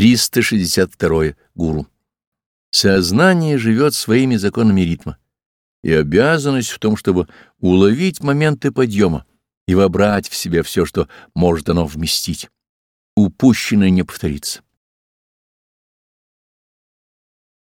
362. Гуру. Сознание живет своими законами ритма, и обязанность в том, чтобы уловить моменты подъема и вобрать в себя все, что может оно вместить. Упущенное не повторится.